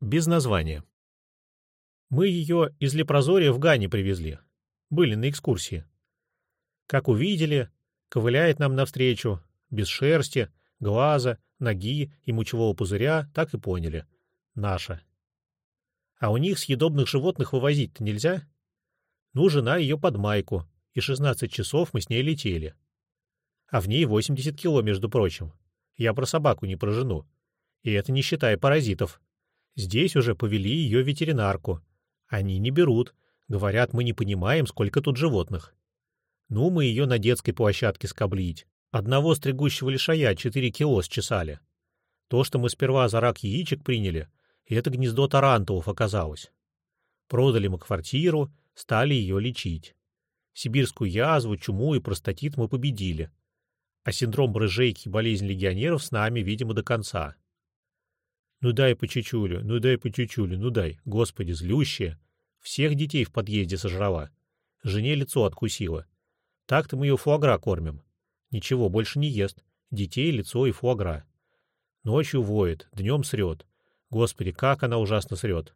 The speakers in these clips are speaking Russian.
Без названия. Мы ее из Лепрозория в Гане привезли. Были на экскурсии. Как увидели, ковыляет нам навстречу, без шерсти, глаза, ноги и мочевого пузыря, так и поняли. Наша. А у них съедобных животных вывозить-то нельзя? Ну, жена ее под майку, и 16 часов мы с ней летели. А в ней 80 кило, между прочим. Я про собаку, не про жену. И это не считая паразитов. Здесь уже повели ее ветеринарку. Они не берут. Говорят, мы не понимаем, сколько тут животных. Ну, мы ее на детской площадке скоблить. Одного стригущего лишая 4 кило счесали. То, что мы сперва за рак яичек приняли, это гнездо тарантулов оказалось. Продали мы квартиру, стали ее лечить. Сибирскую язву, чуму и простатит мы победили. А синдром брыжейки и болезнь легионеров с нами, видимо, до конца. Ну дай по чечулю, ну дай по чечулю, ну дай, господи, злющая. Всех детей в подъезде сожрала. Жене лицо откусила. Так-то мы ее фуагра кормим. Ничего, больше не ест. Детей, лицо и фуагра. Ночью воет, днем срет. Господи, как она ужасно срет.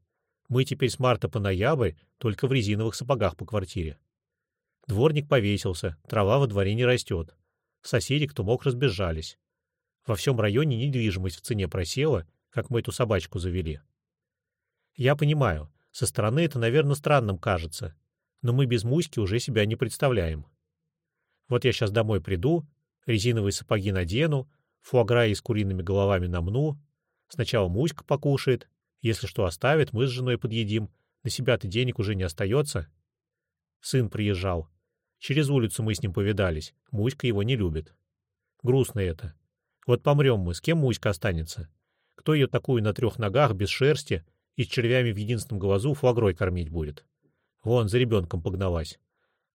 Мы теперь с марта по ноябрь только в резиновых сапогах по квартире. Дворник повесился, трава во дворе не растет. Соседи, кто мог, разбежались. Во всем районе недвижимость в цене просела, как мы эту собачку завели. Я понимаю, со стороны это, наверное, странным кажется, но мы без Муськи уже себя не представляем. Вот я сейчас домой приду, резиновые сапоги надену, фуагра с куриными головами намну, сначала Муська покушает, если что оставит, мы с женой подъедим. На себя-то денег уже не остается. Сын приезжал. Через улицу мы с ним повидались. Муська его не любит. Грустно это. Вот помрем мы, с кем Муська останется? Кто ее такую на трех ногах, без шерсти и с червями в единственном глазу фуагрой кормить будет? Вон, за ребенком погналась.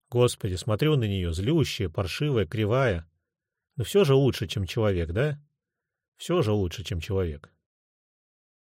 Господи, смотрю на нее, злющая, паршивая, кривая. Но все же лучше, чем человек, да? Все же лучше, чем человек.